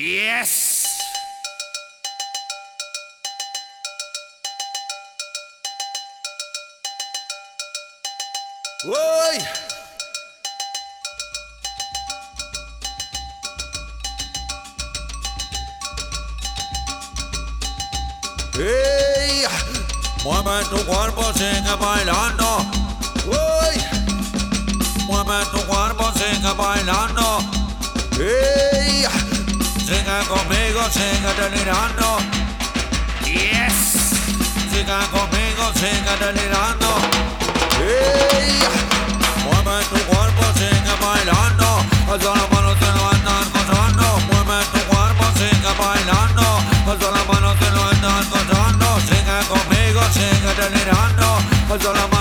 Yes! ¡Uy! ¡Ey! Mueve tu cuerpo, sigue bailando. ¡Uy! Mueve tu cuerpo, sigue bailando. ¡Ey! Sigue conmigo, sigue delirando. Yes! Sigue conmigo, sigue delirando. ¡Ey! Mueve tu cuerpo, sigue bailando. Alza la mano si lo estás gozando. Mueve tu cuerpo, sigue bailando. Alza la mano si lo estás gozando. Sigue conmigo, sigue delirando. Alza la mano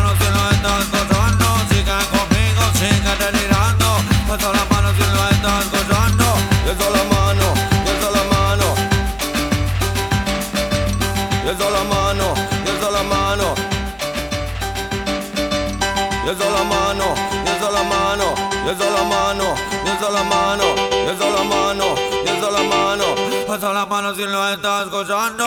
alzo la mano, yo alzo la mano, yo alzo la mano, yo alzo la mano, yo alzo la mano, yo alzo la mano, alzo la mano si lo estás escuchando.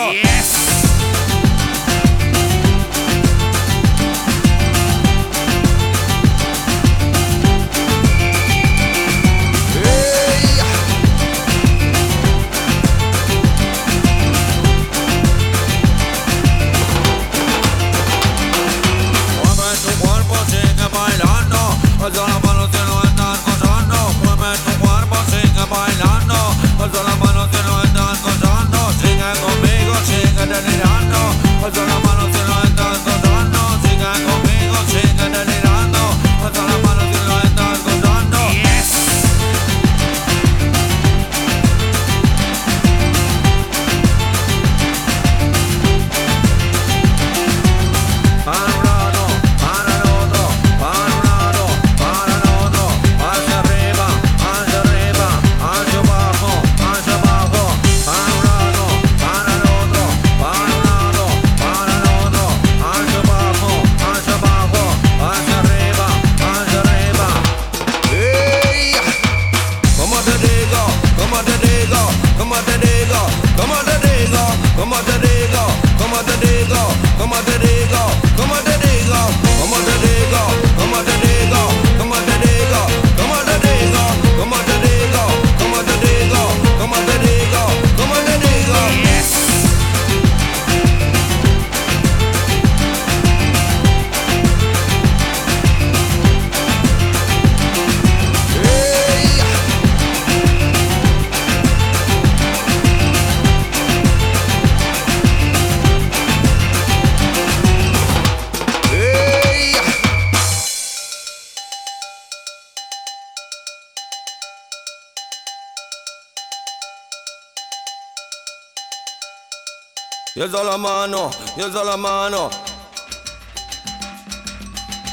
Y alza la mano, y alza la mano.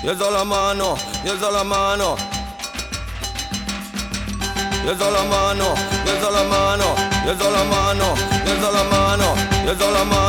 Y alza la mano, y alza la mano. Y alza la mano, y alza la mano, y alza la mano, y alza la mano, y alza la mano.